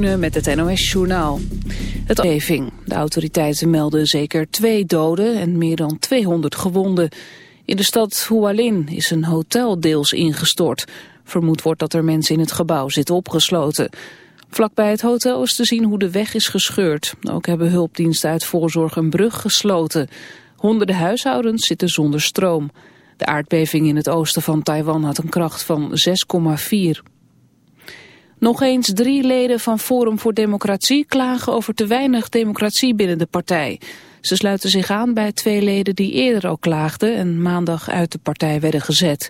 Met het NOS-journaal. Het omgeving. De autoriteiten melden zeker twee doden en meer dan 200 gewonden. In de stad Hualin is een hotel deels ingestort. Vermoed wordt dat er mensen in het gebouw zitten opgesloten. Vlakbij het hotel is te zien hoe de weg is gescheurd. Ook hebben hulpdiensten uit voorzorg een brug gesloten. Honderden huishoudens zitten zonder stroom. De aardbeving in het oosten van Taiwan had een kracht van 6,4. Nog eens drie leden van Forum voor Democratie klagen over te weinig democratie binnen de partij. Ze sluiten zich aan bij twee leden die eerder al klaagden en maandag uit de partij werden gezet.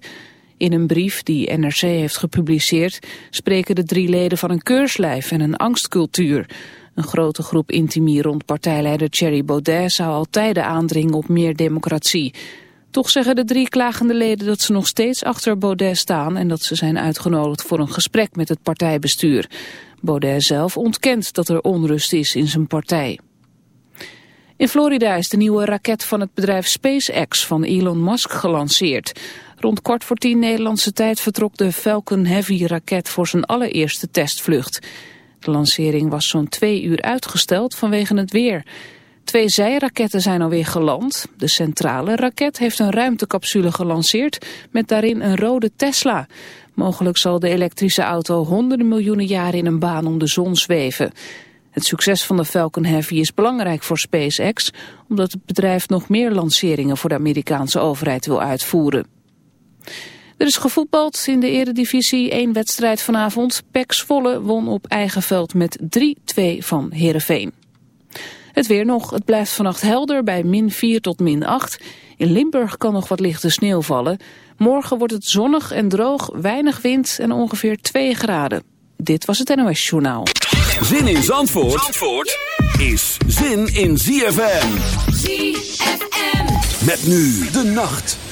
In een brief die NRC heeft gepubliceerd spreken de drie leden van een keurslijf en een angstcultuur. Een grote groep intimie rond partijleider Thierry Baudet zou al tijden aandringen op meer democratie. Toch zeggen de drie klagende leden dat ze nog steeds achter Baudet staan... en dat ze zijn uitgenodigd voor een gesprek met het partijbestuur. Baudet zelf ontkent dat er onrust is in zijn partij. In Florida is de nieuwe raket van het bedrijf SpaceX van Elon Musk gelanceerd. Rond kwart voor tien Nederlandse tijd vertrok de Falcon Heavy raket voor zijn allereerste testvlucht. De lancering was zo'n twee uur uitgesteld vanwege het weer... Twee zijraketten zijn alweer geland. De centrale raket heeft een ruimtecapsule gelanceerd met daarin een rode Tesla. Mogelijk zal de elektrische auto honderden miljoenen jaren in een baan om de zon zweven. Het succes van de Falcon Heavy is belangrijk voor SpaceX... omdat het bedrijf nog meer lanceringen voor de Amerikaanse overheid wil uitvoeren. Er is gevoetbald in de eredivisie, één wedstrijd vanavond. PEC Zwolle won op eigen veld met 3-2 van Heerenveen. Het weer nog. Het blijft vannacht helder bij min 4 tot min 8. In Limburg kan nog wat lichte sneeuw vallen. Morgen wordt het zonnig en droog, weinig wind en ongeveer 2 graden. Dit was het NOS Journaal. Zin in Zandvoort, Zandvoort is zin in ZFM. ZFM. Met nu de nacht.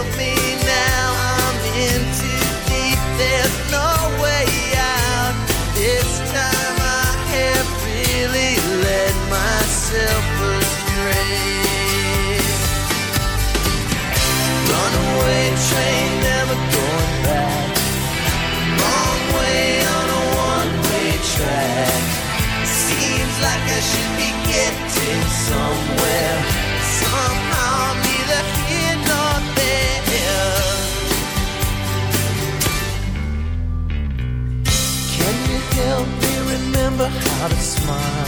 how to smile?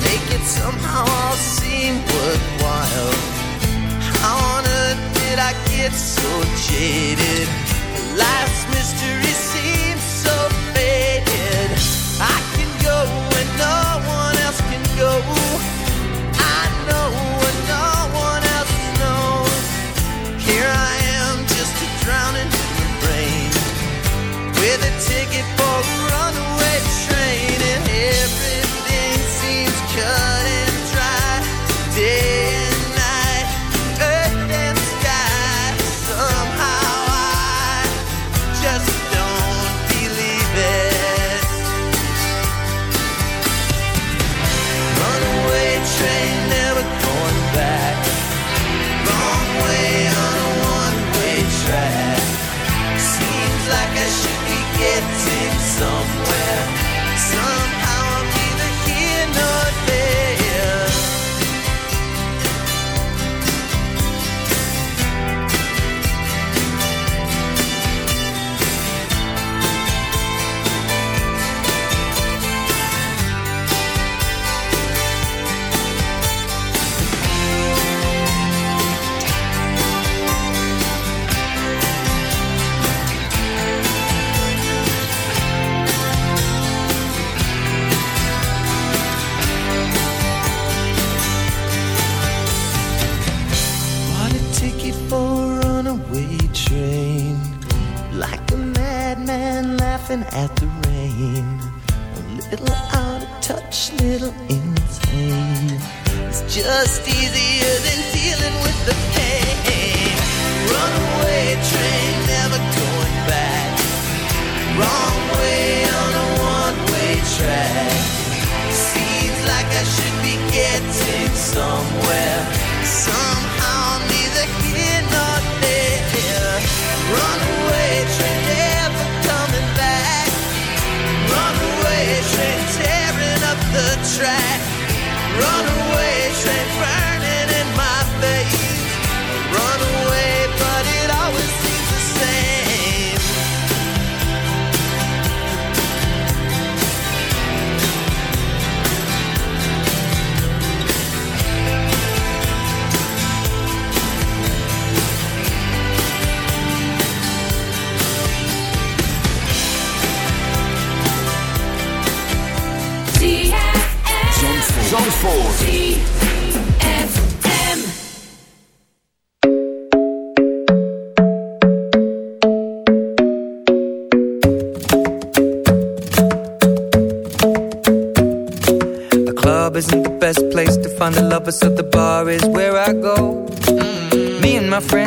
Make it somehow all seem worthwhile. Did I get so jaded? Life's mystery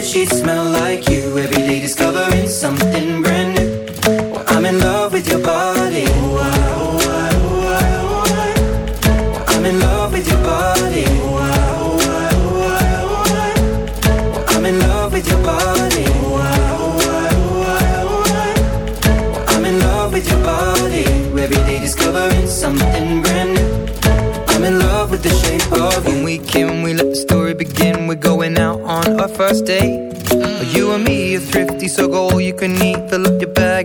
bed sheets smell like you. Every day discovering something brand new. Well, I'm in love with your body. Oh, Why? Why? Why? I'm in love with your body. Oh, Why? Why? Why? I'm in love with your body. Oh, I, oh, I, I'm in love with your body. Every day discovering something brand new.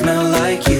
Smell like you.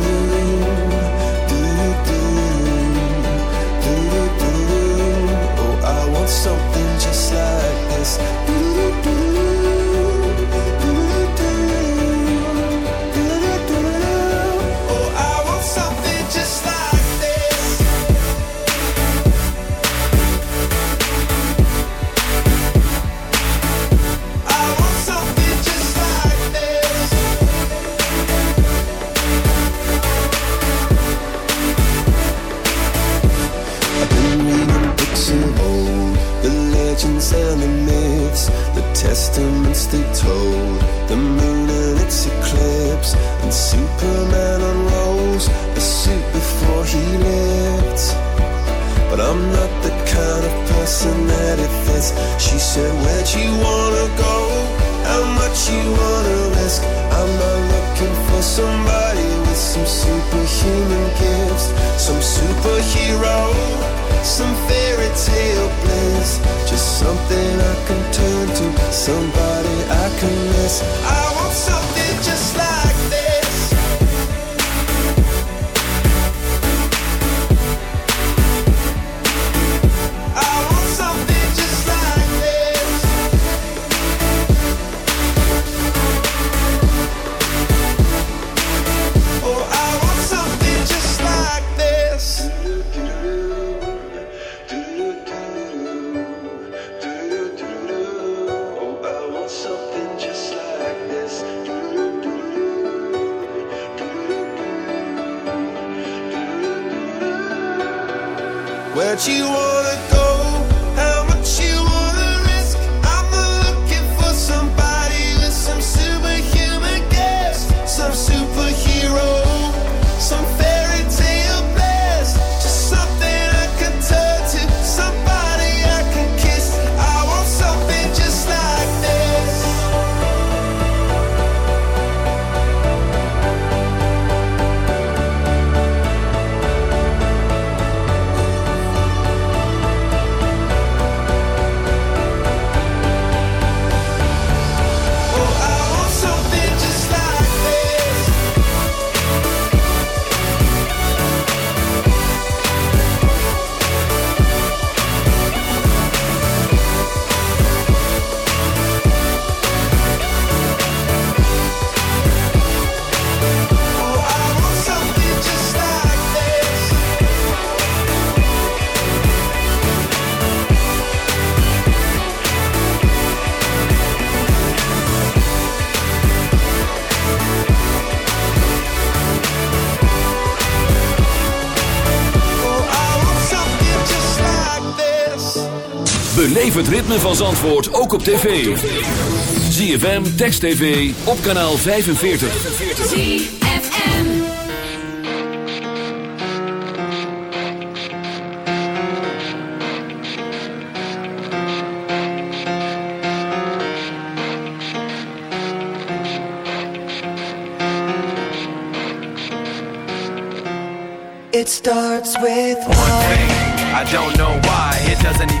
us. Het ritme van Zandvoort ook op tv. ZFM, Text TV, op kanaal 45. ZFM. It starts with One thing, I don't know why. It doesn't even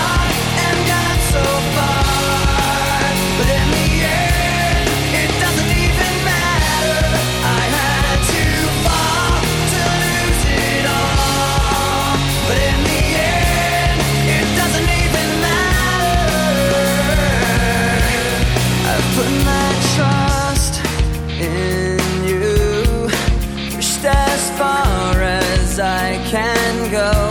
can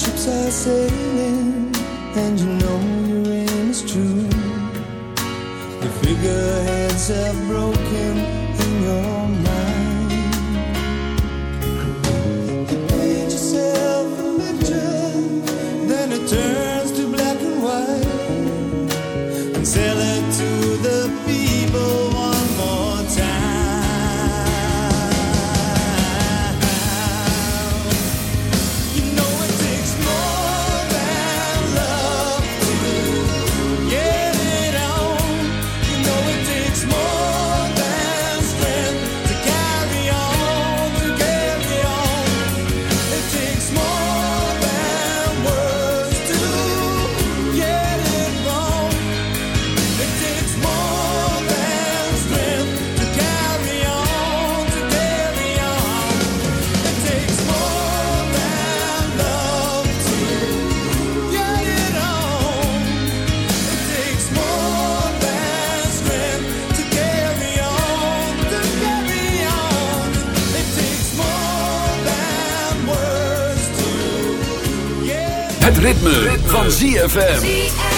ships are sailing, and you know your aim is true. The figureheads have broken in your ritme, van ZFM.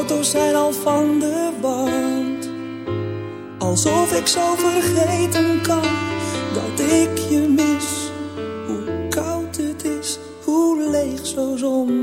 foto's zijn al van de wand. Alsof ik zo vergeten kan dat ik je mis. Hoe koud het is, hoe leeg zo zon.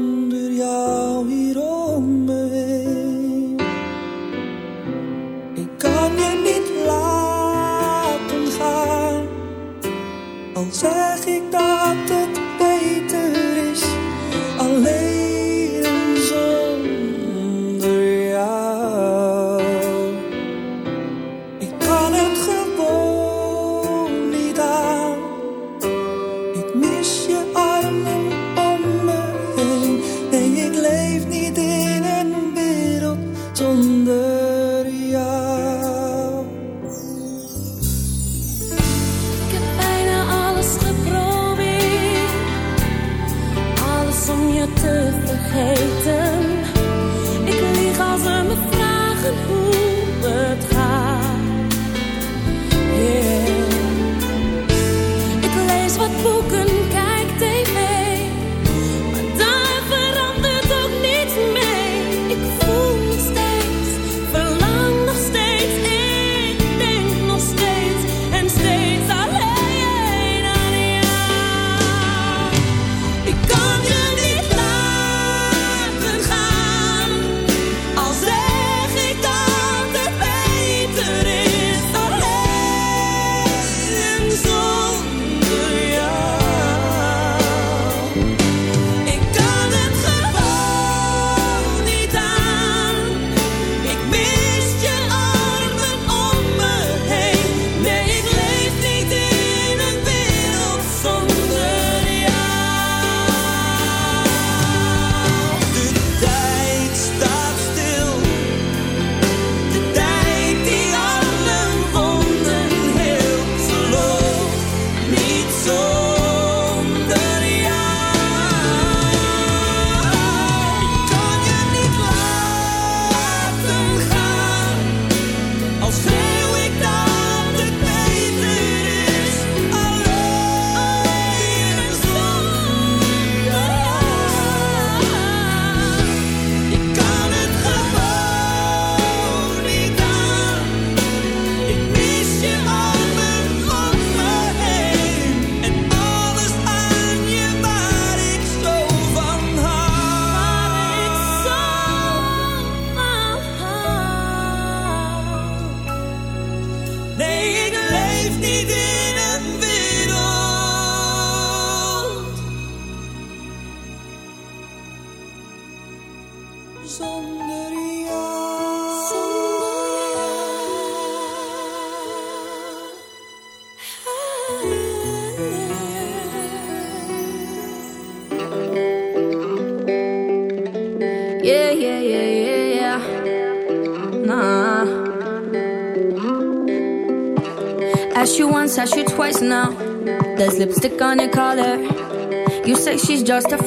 just a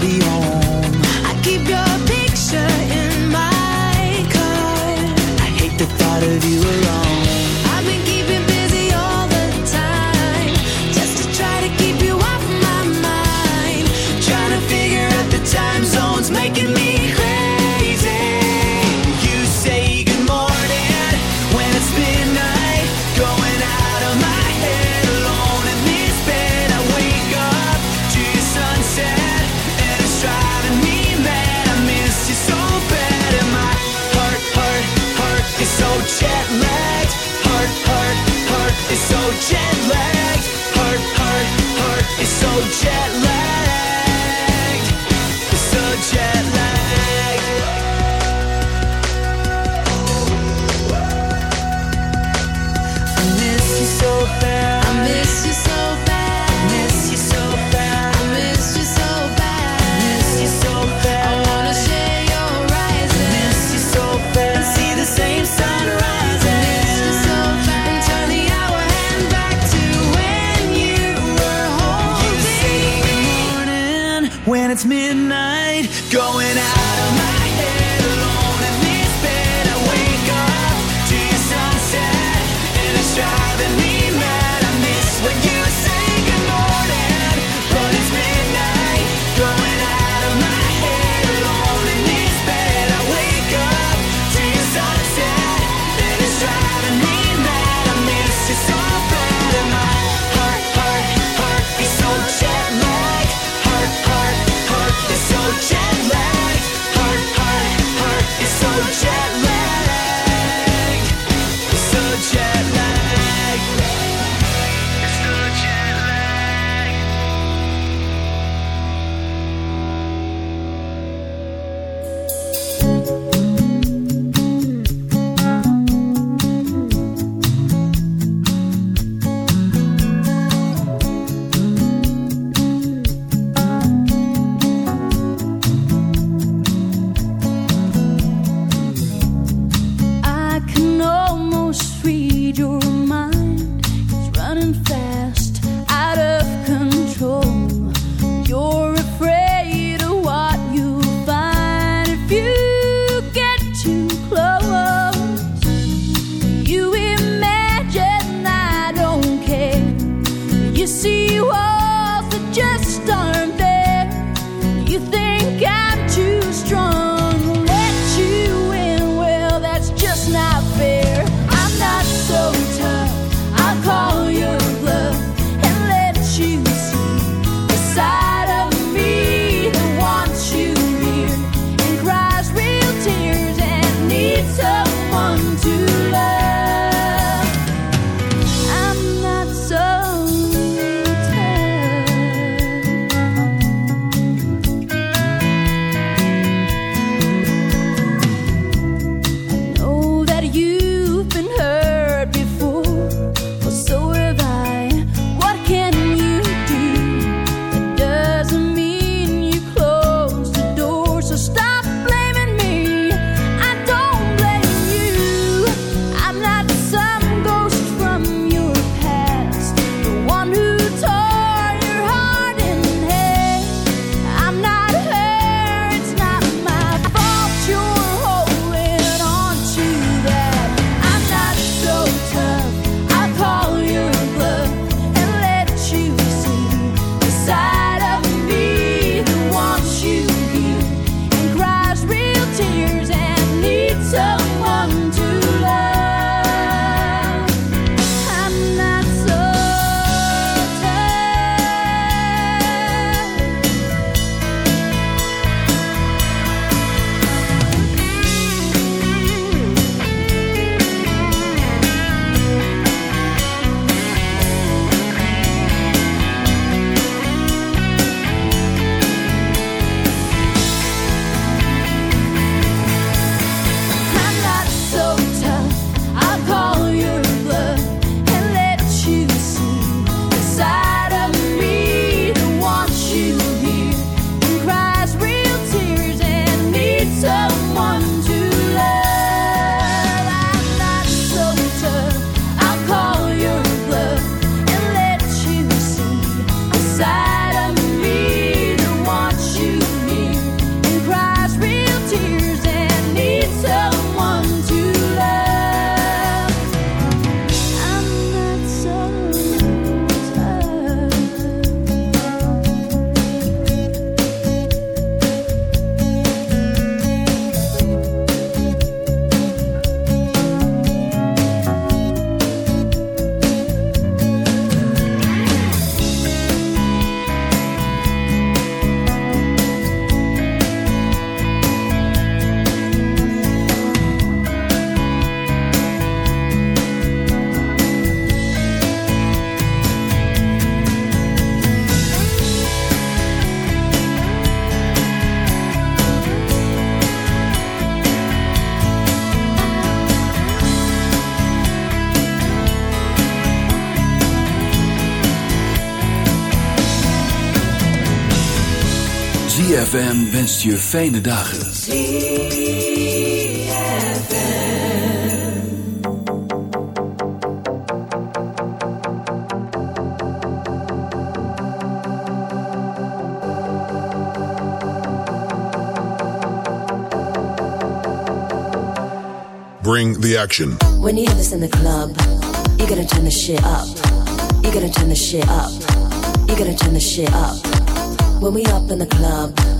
Be ZFM je fijne dagen. Bring the action. When you hear this in the club, you gotta turn the shit up. You gotta turn the shit up. You gotta turn the shit up. When we up in the club,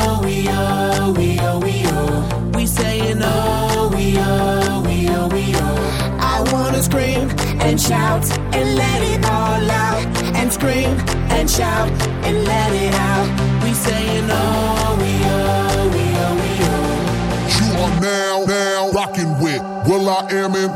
we oh, we we. We we we we. I wanna scream and shout and let it all out. And scream and shout and let it out. We oh, we we we. You are now, now rocking with will.i.am in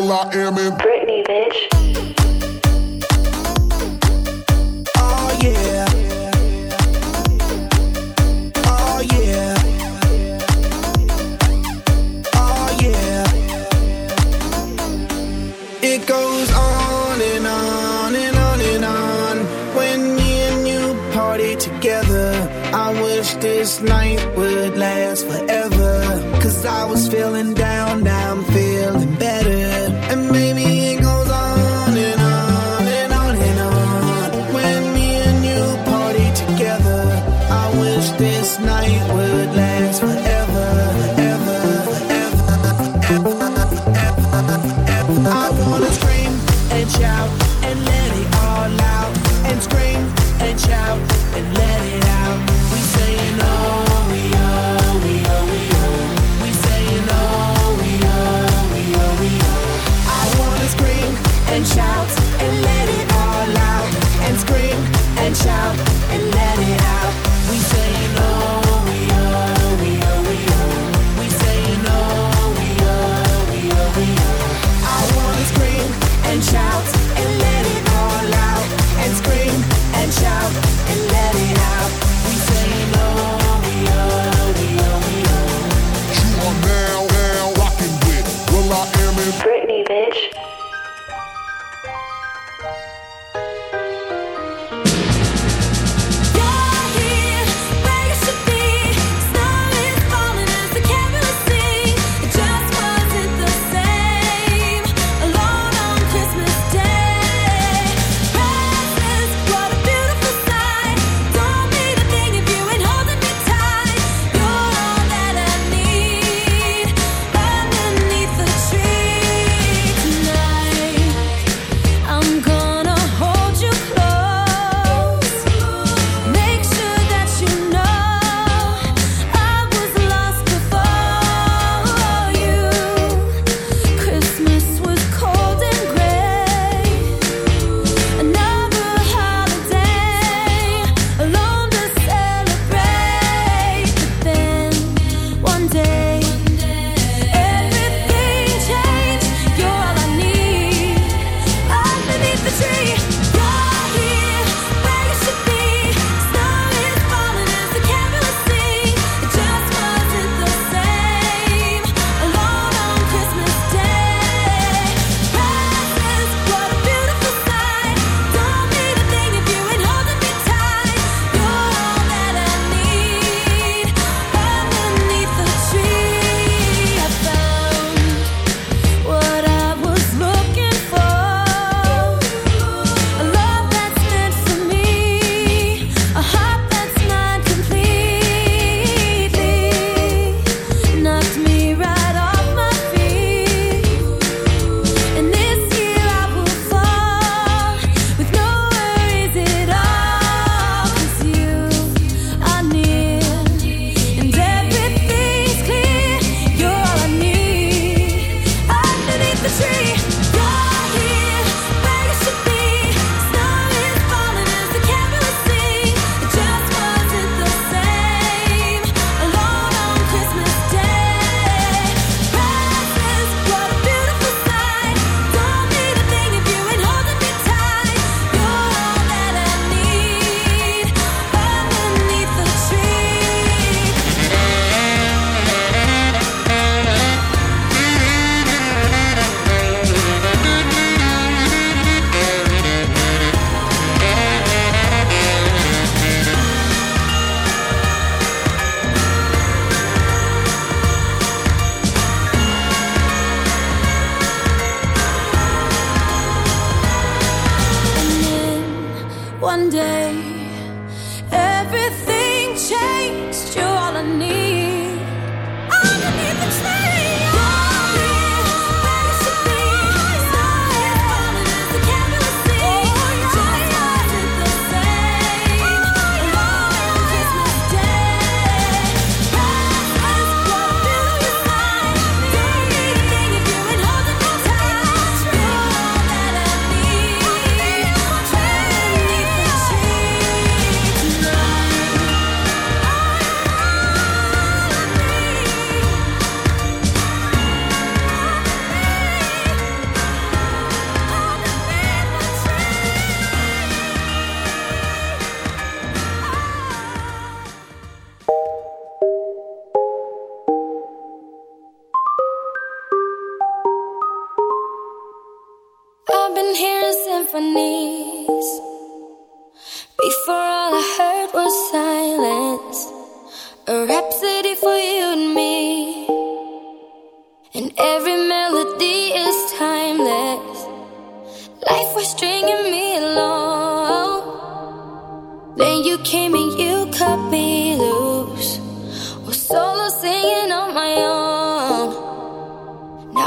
will.i.am in Britney, bitch.